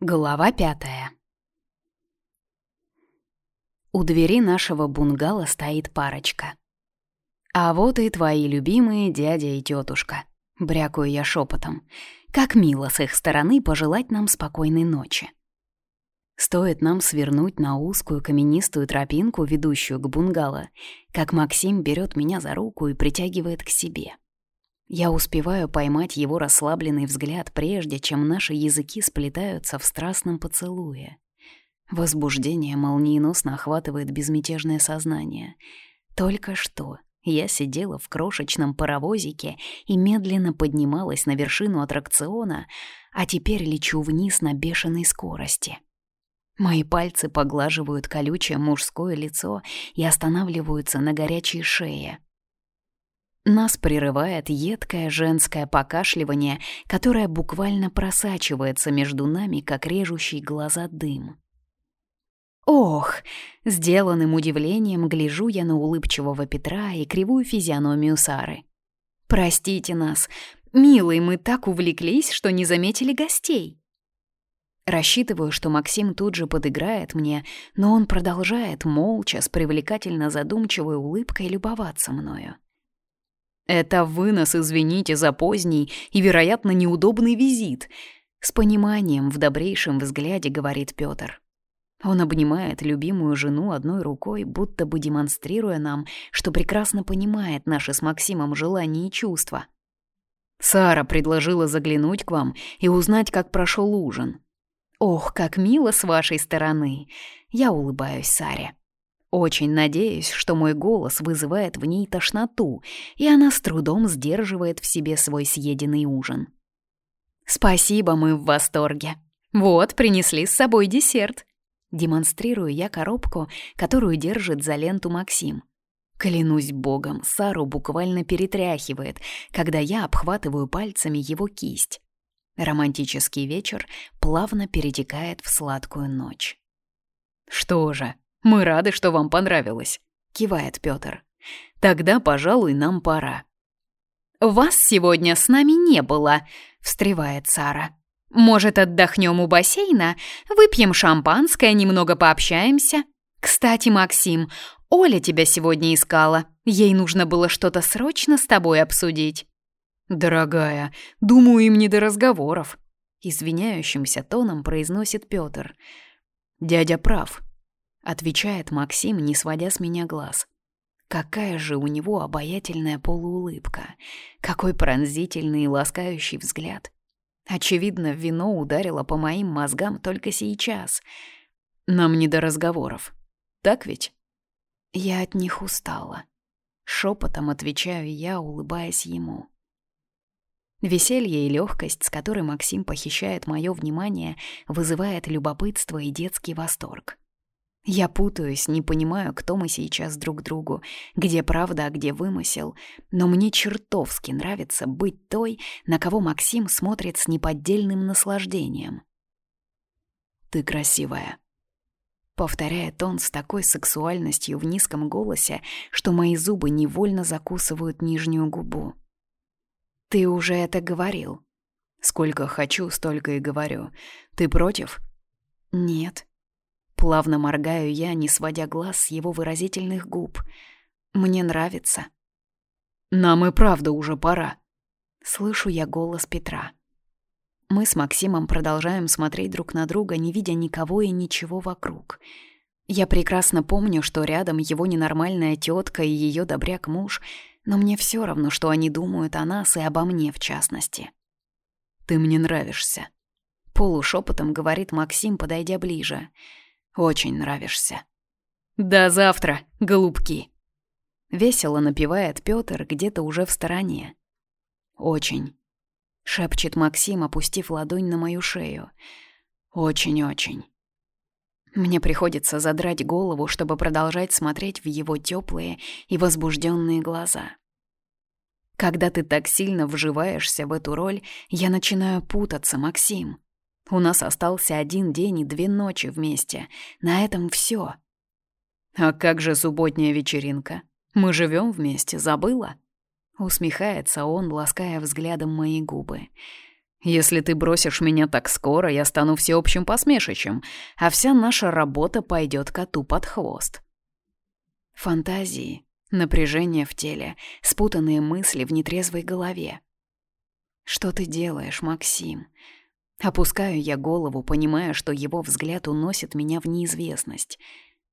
Глава пятая У двери нашего бунгало стоит парочка. «А вот и твои любимые дядя и тетушка», — брякаю я шепотом. «Как мило с их стороны пожелать нам спокойной ночи». Стоит нам свернуть на узкую каменистую тропинку, ведущую к бунгало, как Максим берет меня за руку и притягивает к себе. Я успеваю поймать его расслабленный взгляд, прежде чем наши языки сплетаются в страстном поцелуе. Возбуждение молниеносно охватывает безмятежное сознание. Только что я сидела в крошечном паровозике и медленно поднималась на вершину аттракциона, а теперь лечу вниз на бешеной скорости. Мои пальцы поглаживают колючее мужское лицо и останавливаются на горячей шее — нас прерывает едкое женское покашливание, которое буквально просачивается между нами, как режущий глаза дым. Ох, сделанным удивлением гляжу я на улыбчивого Петра и кривую физиономию Сары. Простите нас, милый, мы так увлеклись, что не заметили гостей. Рассчитываю, что Максим тут же подыграет мне, но он продолжает молча с привлекательно задумчивой улыбкой любоваться мною. «Это вы нас извините за поздний и, вероятно, неудобный визит», — с пониманием в добрейшем взгляде говорит Пётр. Он обнимает любимую жену одной рукой, будто бы демонстрируя нам, что прекрасно понимает наши с Максимом желания и чувства. «Сара предложила заглянуть к вам и узнать, как прошел ужин». «Ох, как мило с вашей стороны!» Я улыбаюсь Саре. Очень надеюсь, что мой голос вызывает в ней тошноту, и она с трудом сдерживает в себе свой съеденный ужин. «Спасибо, мы в восторге. Вот, принесли с собой десерт». Демонстрирую я коробку, которую держит за ленту Максим. Клянусь богом, Сару буквально перетряхивает, когда я обхватываю пальцами его кисть. Романтический вечер плавно перетекает в сладкую ночь. «Что же, мы рады, что вам понравилось», — кивает Пётр. «Тогда, пожалуй, нам пора». «Вас сегодня с нами не было», — встревает Сара. «Может, отдохнем у бассейна, выпьем шампанское, немного пообщаемся? Кстати, Максим, Оля тебя сегодня искала. Ей нужно было что-то срочно с тобой обсудить». «Дорогая, думаю, им не до разговоров», — извиняющимся тоном произносит Пётр. «Дядя прав. Отвечает Максим, не сводя с меня глаз. Какая же у него обаятельная полуулыбка. Какой пронзительный и ласкающий взгляд. Очевидно, вино ударило по моим мозгам только сейчас. Нам не до разговоров. Так ведь? Я от них устала. Шепотом отвечаю я, улыбаясь ему. Веселье и легкость, с которой Максим похищает мое внимание, вызывает любопытство и детский восторг. Я путаюсь, не понимаю, кто мы сейчас друг другу, где правда, а где вымысел, но мне чертовски нравится быть той, на кого Максим смотрит с неподдельным наслаждением. «Ты красивая», — повторяет он с такой сексуальностью в низком голосе, что мои зубы невольно закусывают нижнюю губу. «Ты уже это говорил». «Сколько хочу, столько и говорю. Ты против?» «Нет», Плавно моргаю я, не сводя глаз с его выразительных губ. Мне нравится. «Нам и правда уже пора», — слышу я голос Петра. Мы с Максимом продолжаем смотреть друг на друга, не видя никого и ничего вокруг. Я прекрасно помню, что рядом его ненормальная тетка и ее добряк муж, но мне все равно, что они думают о нас и обо мне в частности. «Ты мне нравишься», — полушепотом говорит Максим, подойдя ближе. Очень нравишься. До завтра, голубки. Весело напевает Пётр где-то уже в стороне. Очень. Шепчет Максим, опустив ладонь на мою шею. Очень-очень. Мне приходится задрать голову, чтобы продолжать смотреть в его теплые и возбужденные глаза. Когда ты так сильно вживаешься в эту роль, я начинаю путаться, Максим. У нас остался один день и две ночи вместе. На этом все. А как же субботняя вечеринка? Мы живем вместе, забыла? Усмехается он, лаская взглядом мои губы. Если ты бросишь меня так скоро, я стану всеобщим посмешищем, а вся наша работа пойдет коту под хвост. Фантазии, напряжение в теле, спутанные мысли в нетрезвой голове. «Что ты делаешь, Максим?» Опускаю я голову, понимая, что его взгляд уносит меня в неизвестность.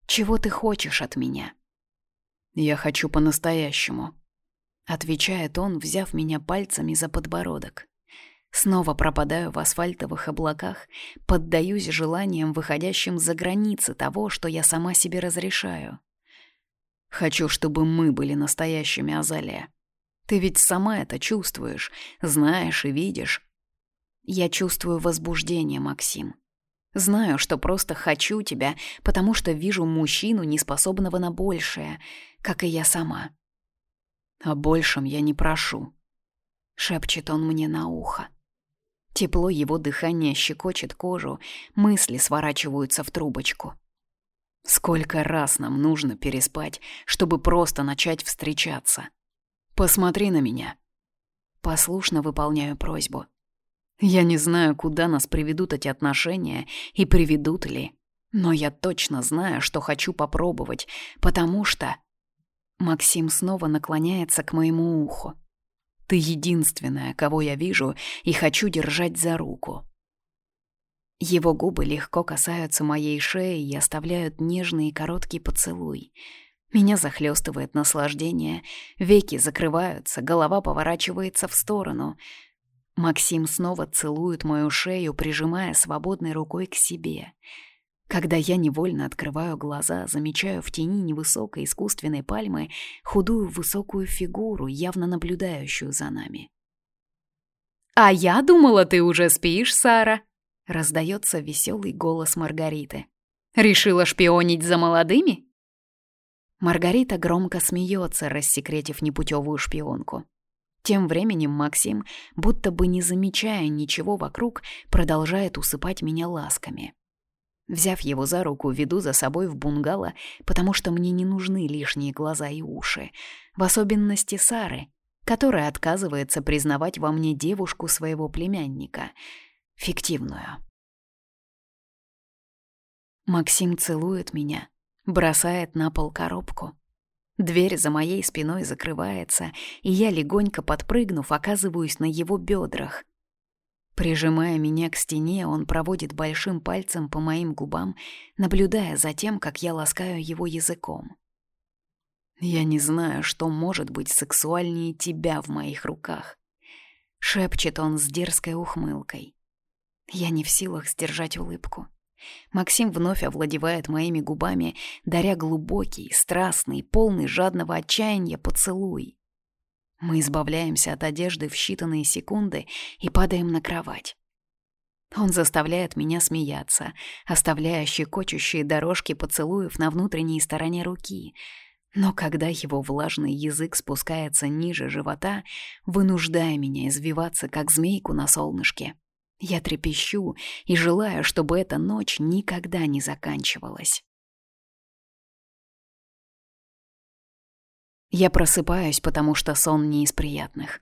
«Чего ты хочешь от меня?» «Я хочу по-настоящему», — отвечает он, взяв меня пальцами за подбородок. Снова пропадаю в асфальтовых облаках, поддаюсь желаниям, выходящим за границы того, что я сама себе разрешаю. Хочу, чтобы мы были настоящими, Азалия. Ты ведь сама это чувствуешь, знаешь и видишь. Я чувствую возбуждение, Максим. Знаю, что просто хочу тебя, потому что вижу мужчину, неспособного на большее, как и я сама. О большем я не прошу. Шепчет он мне на ухо. Тепло его дыхания щекочет кожу, мысли сворачиваются в трубочку. Сколько раз нам нужно переспать, чтобы просто начать встречаться? Посмотри на меня. Послушно выполняю просьбу. Я не знаю, куда нас приведут эти отношения и приведут ли, но я точно знаю, что хочу попробовать, потому что... Максим снова наклоняется к моему уху. Ты единственная, кого я вижу и хочу держать за руку. Его губы легко касаются моей шеи и оставляют нежный и короткий поцелуй. Меня захлестывает наслаждение, веки закрываются, голова поворачивается в сторону. Максим снова целует мою шею, прижимая свободной рукой к себе — когда я невольно открываю глаза, замечаю в тени невысокой искусственной пальмы худую высокую фигуру, явно наблюдающую за нами. «А я думала, ты уже спишь, Сара!» — раздается веселый голос Маргариты. «Решила шпионить за молодыми?» Маргарита громко смеется, рассекретив непутевую шпионку. Тем временем Максим, будто бы не замечая ничего вокруг, продолжает усыпать меня ласками. Взяв его за руку, веду за собой в бунгало, потому что мне не нужны лишние глаза и уши, в особенности Сары, которая отказывается признавать во мне девушку своего племянника, фиктивную. Максим целует меня, бросает на пол коробку. Дверь за моей спиной закрывается, и я, легонько подпрыгнув, оказываюсь на его бедрах — Прижимая меня к стене, он проводит большим пальцем по моим губам, наблюдая за тем, как я ласкаю его языком. «Я не знаю, что может быть сексуальнее тебя в моих руках», — шепчет он с дерзкой ухмылкой. Я не в силах сдержать улыбку. Максим вновь овладевает моими губами, даря глубокий, страстный, полный жадного отчаяния поцелуй. Мы избавляемся от одежды в считанные секунды и падаем на кровать. Он заставляет меня смеяться, оставляя щекочущие дорожки поцелуев на внутренней стороне руки. Но когда его влажный язык спускается ниже живота, вынуждая меня извиваться, как змейку на солнышке, я трепещу и желаю, чтобы эта ночь никогда не заканчивалась. Я просыпаюсь, потому что сон не из приятных.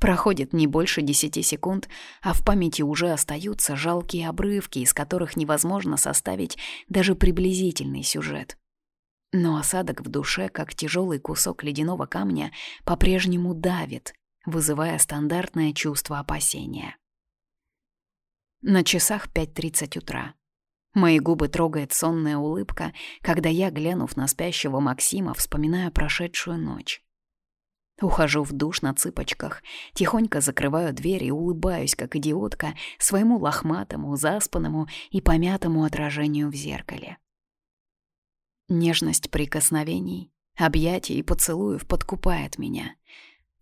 Проходит не больше десяти секунд, а в памяти уже остаются жалкие обрывки, из которых невозможно составить даже приблизительный сюжет. Но осадок в душе, как тяжелый кусок ледяного камня, по-прежнему давит, вызывая стандартное чувство опасения. На часах 5.30 утра. Мои губы трогает сонная улыбка, когда я, глянув на спящего Максима, вспоминаю прошедшую ночь. Ухожу в душ на цыпочках, тихонько закрываю дверь и улыбаюсь, как идиотка, своему лохматому, заспанному и помятому отражению в зеркале. Нежность прикосновений, объятий и поцелуев подкупает меня.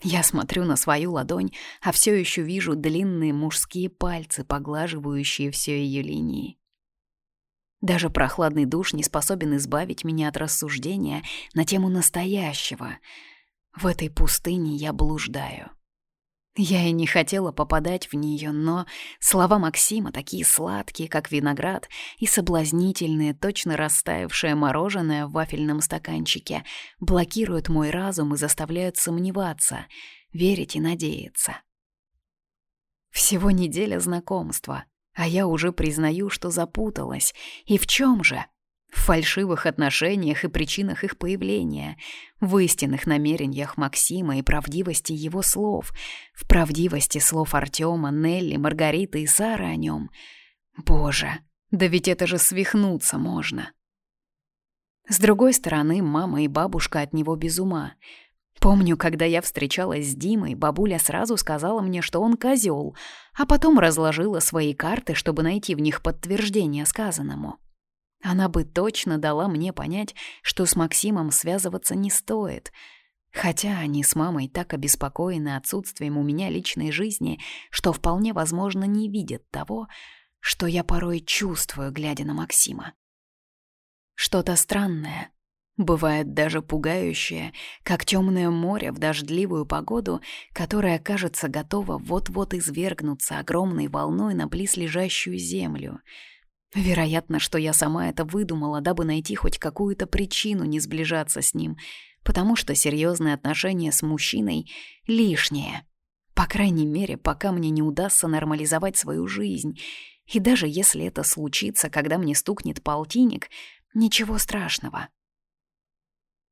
Я смотрю на свою ладонь, а все еще вижу длинные мужские пальцы, поглаживающие все ее линии. Даже прохладный душ не способен избавить меня от рассуждения на тему настоящего. В этой пустыне я блуждаю. Я и не хотела попадать в нее, но слова Максима такие сладкие, как виноград, и соблазнительные, точно растаявшее мороженое в вафельном стаканчике, блокируют мой разум и заставляют сомневаться, верить и надеяться. Всего неделя знакомства, а я уже признаю, что запуталась. И в чем же? В фальшивых отношениях и причинах их появления, в истинных намерениях Максима и правдивости его слов, в правдивости слов Артема, Нелли, Маргариты и Сары о нем. Боже, да ведь это же свихнуться можно. С другой стороны, мама и бабушка от него без ума. Помню, когда я встречалась с Димой, бабуля сразу сказала мне, что он козел, а потом разложила свои карты, чтобы найти в них подтверждение сказанному. Она бы точно дала мне понять, что с Максимом связываться не стоит. Хотя они с мамой так обеспокоены отсутствием у меня личной жизни, что вполне возможно не видят того, что я порой чувствую, глядя на Максима. Что-то странное, бывает даже пугающее, как темное море в дождливую погоду, которая, кажется, готова вот-вот извергнуться огромной волной на близлежащую землю — Вероятно, что я сама это выдумала, дабы найти хоть какую-то причину не сближаться с ним, потому что серьезные отношения с мужчиной лишние. По крайней мере, пока мне не удастся нормализовать свою жизнь. И даже если это случится, когда мне стукнет полтинник, ничего страшного.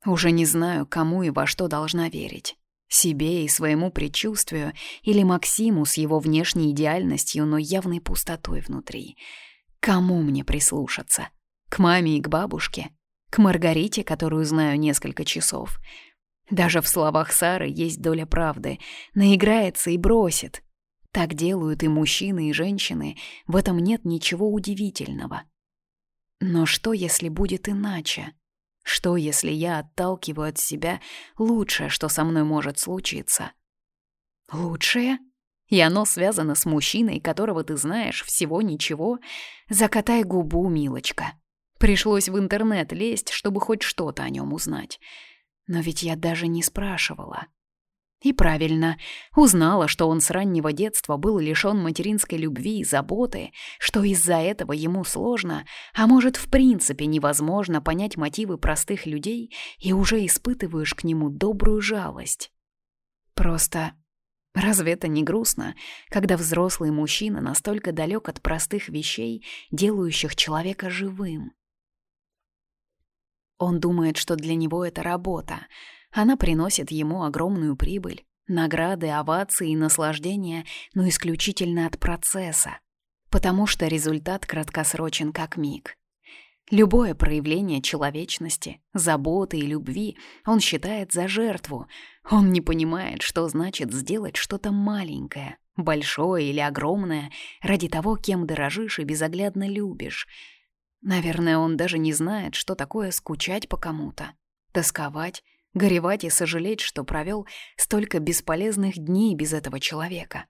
Уже не знаю, кому и во что должна верить. Себе и своему предчувствию или Максиму с его внешней идеальностью, но явной пустотой внутри — Кому мне прислушаться? К маме и к бабушке? К Маргарите, которую знаю несколько часов? Даже в словах Сары есть доля правды. Наиграется и бросит. Так делают и мужчины, и женщины. В этом нет ничего удивительного. Но что, если будет иначе? Что, если я отталкиваю от себя лучшее, что со мной может случиться? Лучшее? И оно связано с мужчиной, которого ты знаешь всего ничего. Закатай губу, милочка. Пришлось в интернет лезть, чтобы хоть что-то о нем узнать. Но ведь я даже не спрашивала. И правильно, узнала, что он с раннего детства был лишён материнской любви и заботы, что из-за этого ему сложно, а может, в принципе невозможно понять мотивы простых людей, и уже испытываешь к нему добрую жалость. Просто Разве это не грустно, когда взрослый мужчина настолько далек от простых вещей, делающих человека живым? Он думает, что для него это работа. Она приносит ему огромную прибыль, награды, овации и наслаждения, но исключительно от процесса, потому что результат краткосрочен как миг. Любое проявление человечности, заботы и любви он считает за жертву. Он не понимает, что значит сделать что-то маленькое, большое или огромное, ради того, кем дорожишь и безоглядно любишь. Наверное, он даже не знает, что такое скучать по кому-то, тосковать, горевать и сожалеть, что провел столько бесполезных дней без этого человека.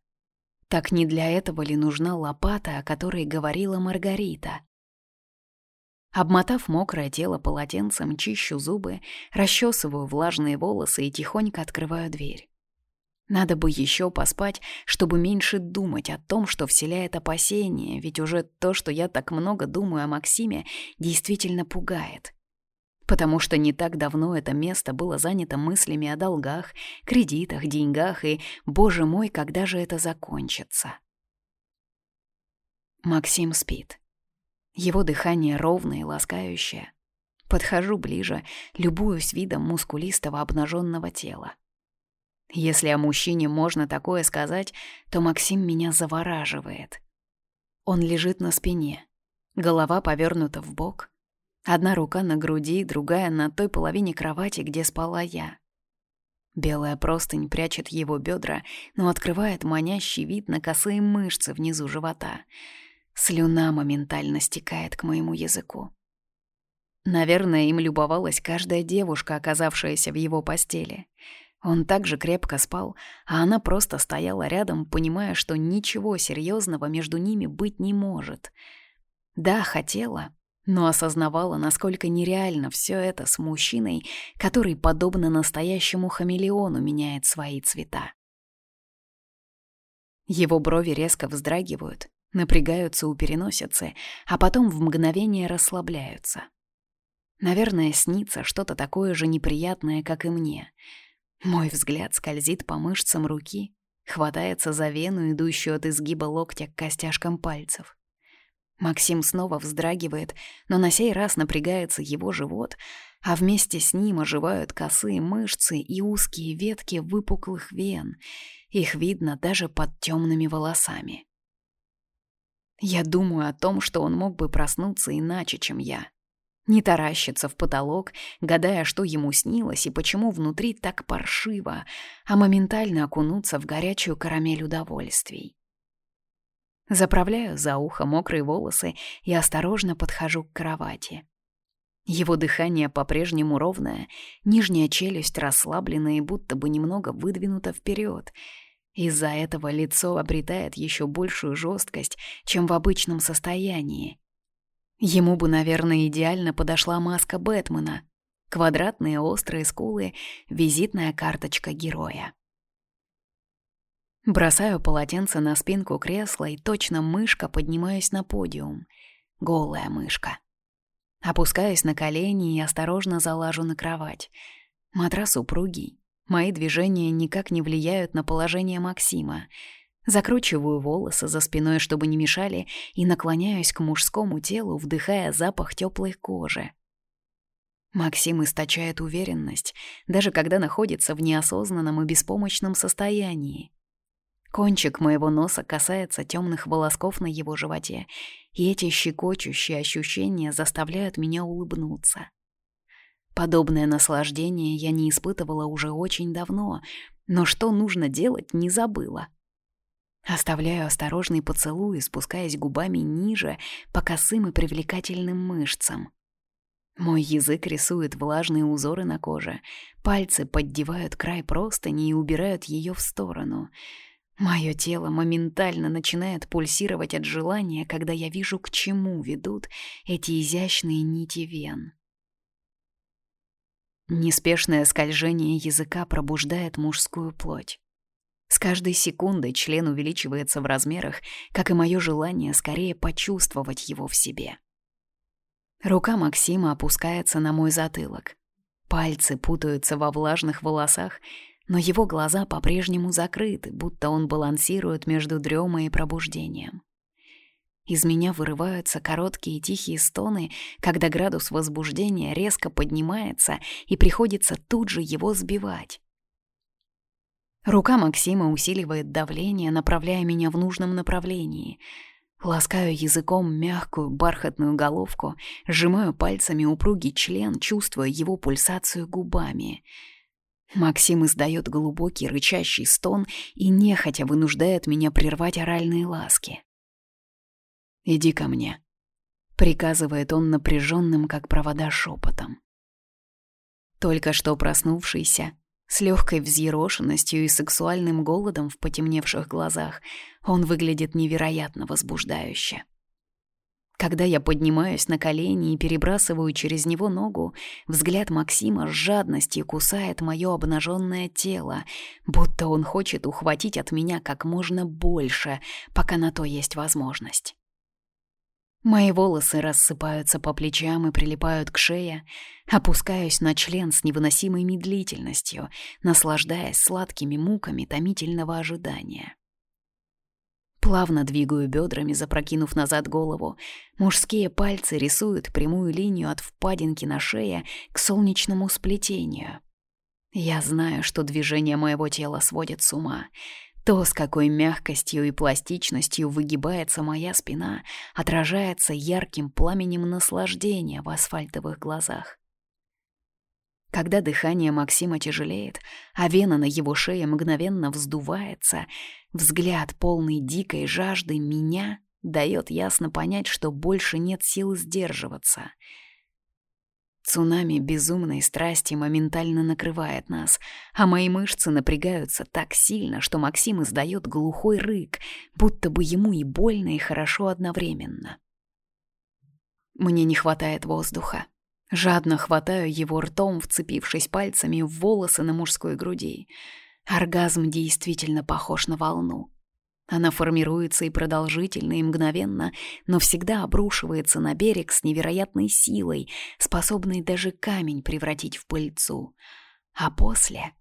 Так не для этого ли нужна лопата, о которой говорила Маргарита? Обмотав мокрое тело полотенцем, чищу зубы, расчесываю влажные волосы и тихонько открываю дверь. Надо бы еще поспать, чтобы меньше думать о том, что вселяет опасения, ведь уже то, что я так много думаю о Максиме, действительно пугает. Потому что не так давно это место было занято мыслями о долгах, кредитах, деньгах и, боже мой, когда же это закончится? Максим спит. Его дыхание ровное и ласкающее. Подхожу ближе, любуюсь видом мускулистого обнаженного тела. Если о мужчине можно такое сказать, то Максим меня завораживает. Он лежит на спине, голова повернута в бок, одна рука на груди, другая на той половине кровати, где спала я. Белая простынь прячет его бедра, но открывает манящий вид на косые мышцы внизу живота — Слюна моментально стекает к моему языку. Наверное, им любовалась каждая девушка, оказавшаяся в его постели. Он также крепко спал, а она просто стояла рядом, понимая, что ничего серьезного между ними быть не может. Да, хотела, но осознавала, насколько нереально все это с мужчиной, который, подобно настоящему хамелеону, меняет свои цвета. Его брови резко вздрагивают, напрягаются у переносицы, а потом в мгновение расслабляются. Наверное, снится что-то такое же неприятное, как и мне. Мой взгляд скользит по мышцам руки, хватается за вену, идущую от изгиба локтя к костяшкам пальцев. Максим снова вздрагивает, но на сей раз напрягается его живот, а вместе с ним оживают косые мышцы и узкие ветки выпуклых вен. Их видно даже под темными волосами. Я думаю о том, что он мог бы проснуться иначе, чем я. Не таращиться в потолок, гадая, что ему снилось и почему внутри так паршиво, а моментально окунуться в горячую карамель удовольствий. Заправляю за ухо мокрые волосы и осторожно подхожу к кровати. Его дыхание по-прежнему ровное, нижняя челюсть расслаблена и будто бы немного выдвинута вперед. Из-за этого лицо обретает еще большую жесткость, чем в обычном состоянии. Ему бы, наверное, идеально подошла маска Бэтмена. Квадратные острые скулы, визитная карточка героя. Бросаю полотенце на спинку кресла и точно мышка поднимаюсь на подиум. Голая мышка. Опускаюсь на колени и осторожно залажу на кровать. Матрас упругий. Мои движения никак не влияют на положение Максима. Закручиваю волосы за спиной, чтобы не мешали, и наклоняюсь к мужскому телу, вдыхая запах теплой кожи. Максим источает уверенность, даже когда находится в неосознанном и беспомощном состоянии. Кончик моего носа касается темных волосков на его животе, и эти щекочущие ощущения заставляют меня улыбнуться. Подобное наслаждение я не испытывала уже очень давно, но что нужно делать, не забыла. Оставляю осторожный поцелуй, спускаясь губами ниже по косым и привлекательным мышцам. Мой язык рисует влажные узоры на коже, пальцы поддевают край простыни и убирают ее в сторону — Мое тело моментально начинает пульсировать от желания, когда я вижу, к чему ведут эти изящные нити вен. Неспешное скольжение языка пробуждает мужскую плоть. С каждой секундой член увеличивается в размерах, как и мое желание скорее почувствовать его в себе. Рука Максима опускается на мой затылок. Пальцы путаются во влажных волосах, но его глаза по-прежнему закрыты, будто он балансирует между дремой и пробуждением. Из меня вырываются короткие тихие стоны, когда градус возбуждения резко поднимается и приходится тут же его сбивать. Рука Максима усиливает давление, направляя меня в нужном направлении. Ласкаю языком мягкую бархатную головку, сжимаю пальцами упругий член, чувствуя его пульсацию губами — Максим издает глубокий рычащий стон и нехотя вынуждает меня прервать оральные ласки. «Иди ко мне», — приказывает он напряженным, как провода, шепотом. Только что проснувшийся, с легкой взъерошенностью и сексуальным голодом в потемневших глазах, он выглядит невероятно возбуждающе. Когда я поднимаюсь на колени и перебрасываю через него ногу, взгляд Максима с жадностью кусает мое обнаженное тело, будто он хочет ухватить от меня как можно больше, пока на то есть возможность. Мои волосы рассыпаются по плечам и прилипают к шее, опускаюсь на член с невыносимой медлительностью, наслаждаясь сладкими муками томительного ожидания. Плавно двигаю бедрами, запрокинув назад голову. Мужские пальцы рисуют прямую линию от впадинки на шее к солнечному сплетению. Я знаю, что движение моего тела сводит с ума. То, с какой мягкостью и пластичностью выгибается моя спина, отражается ярким пламенем наслаждения в асфальтовых глазах. Когда дыхание Максима тяжелеет, а вена на его шее мгновенно вздувается, взгляд, полный дикой жажды меня, дает ясно понять, что больше нет сил сдерживаться. Цунами безумной страсти моментально накрывает нас, а мои мышцы напрягаются так сильно, что Максим издает глухой рык, будто бы ему и больно, и хорошо одновременно. Мне не хватает воздуха. Жадно хватаю его ртом, вцепившись пальцами в волосы на мужской груди. Оргазм действительно похож на волну. Она формируется и продолжительно, и мгновенно, но всегда обрушивается на берег с невероятной силой, способной даже камень превратить в пыльцу. А после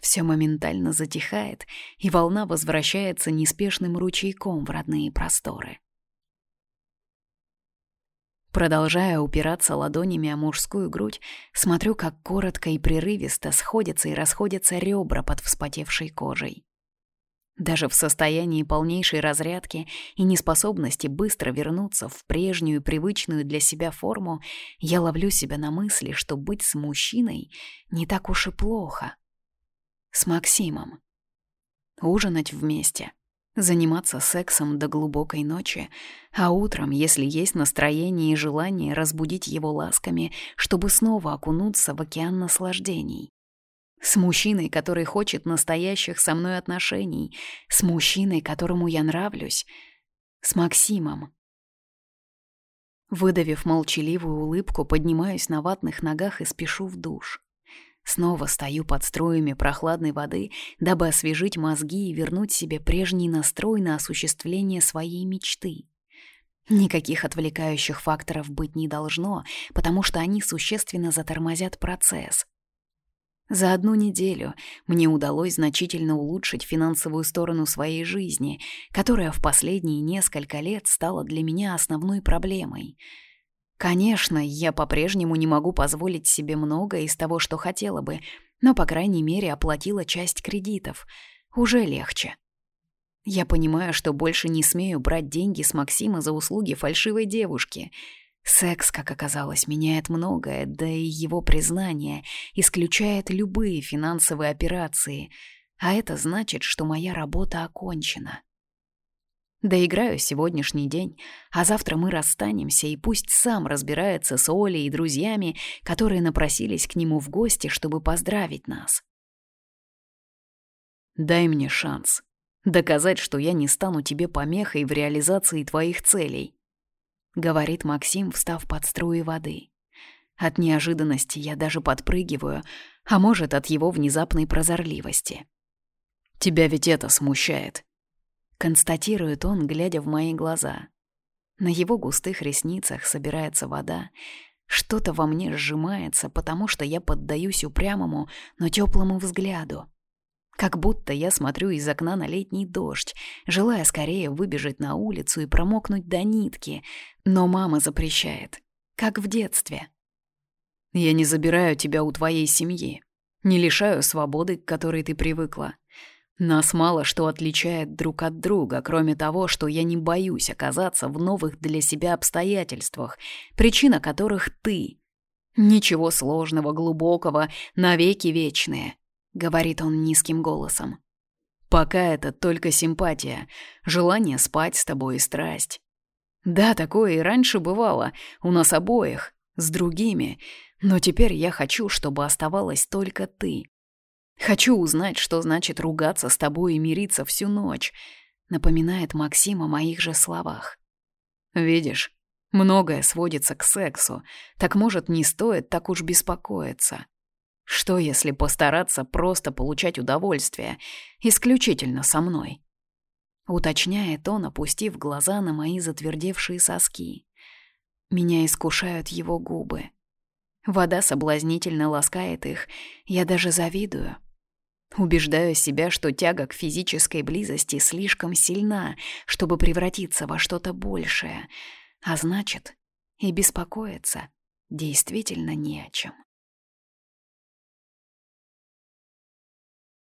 Все моментально затихает, и волна возвращается неспешным ручейком в родные просторы. Продолжая упираться ладонями о мужскую грудь, смотрю, как коротко и прерывисто сходятся и расходятся ребра под вспотевшей кожей. Даже в состоянии полнейшей разрядки и неспособности быстро вернуться в прежнюю привычную для себя форму, я ловлю себя на мысли, что быть с мужчиной не так уж и плохо. С Максимом. Ужинать вместе — заниматься сексом до глубокой ночи, а утром, если есть настроение и желание, разбудить его ласками, чтобы снова окунуться в океан наслаждений. С мужчиной, который хочет настоящих со мной отношений, с мужчиной, которому я нравлюсь, с Максимом. Выдавив молчаливую улыбку, поднимаюсь на ватных ногах и спешу в душ. Снова стою под струями прохладной воды, дабы освежить мозги и вернуть себе прежний настрой на осуществление своей мечты. Никаких отвлекающих факторов быть не должно, потому что они существенно затормозят процесс. За одну неделю мне удалось значительно улучшить финансовую сторону своей жизни, которая в последние несколько лет стала для меня основной проблемой — Конечно, я по-прежнему не могу позволить себе многое из того, что хотела бы, но, по крайней мере, оплатила часть кредитов. Уже легче. Я понимаю, что больше не смею брать деньги с Максима за услуги фальшивой девушки. Секс, как оказалось, меняет многое, да и его признание исключает любые финансовые операции, а это значит, что моя работа окончена. Доиграю сегодняшний день, а завтра мы расстанемся, и пусть сам разбирается с Олей и друзьями, которые напросились к нему в гости, чтобы поздравить нас. Дай мне шанс. Доказать, что я не стану тебе помехой в реализации твоих целей. Говорит Максим, встав под струи воды. От неожиданности я даже подпрыгиваю, а может, от его внезапной прозорливости. Тебя ведь это смущает констатирует он, глядя в мои глаза. На его густых ресницах собирается вода. Что-то во мне сжимается, потому что я поддаюсь упрямому, но теплому взгляду. Как будто я смотрю из окна на летний дождь, желая скорее выбежать на улицу и промокнуть до нитки, но мама запрещает, как в детстве. «Я не забираю тебя у твоей семьи, не лишаю свободы, к которой ты привыкла. Нас мало что отличает друг от друга, кроме того, что я не боюсь оказаться в новых для себя обстоятельствах, причина которых ты. Ничего сложного, глубокого, навеки вечные, говорит он низким голосом. Пока это только симпатия, желание спать с тобой и страсть. Да, такое и раньше бывало, у нас обоих, с другими, но теперь я хочу, чтобы оставалась только ты. Хочу узнать, что значит ругаться с тобой и мириться всю ночь», — напоминает Максим о моих же словах. «Видишь, многое сводится к сексу, так, может, не стоит так уж беспокоиться. Что, если постараться просто получать удовольствие, исключительно со мной?» Уточняет он, опустив глаза на мои затвердевшие соски. Меня искушают его губы. Вода соблазнительно ласкает их, я даже завидую. Убеждаю себя, что тяга к физической близости слишком сильна, чтобы превратиться во что-то большее, а значит, и беспокоиться действительно не о чем.